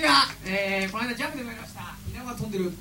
が、えー、この間ジャンプでもやりました。稲が飛んでる。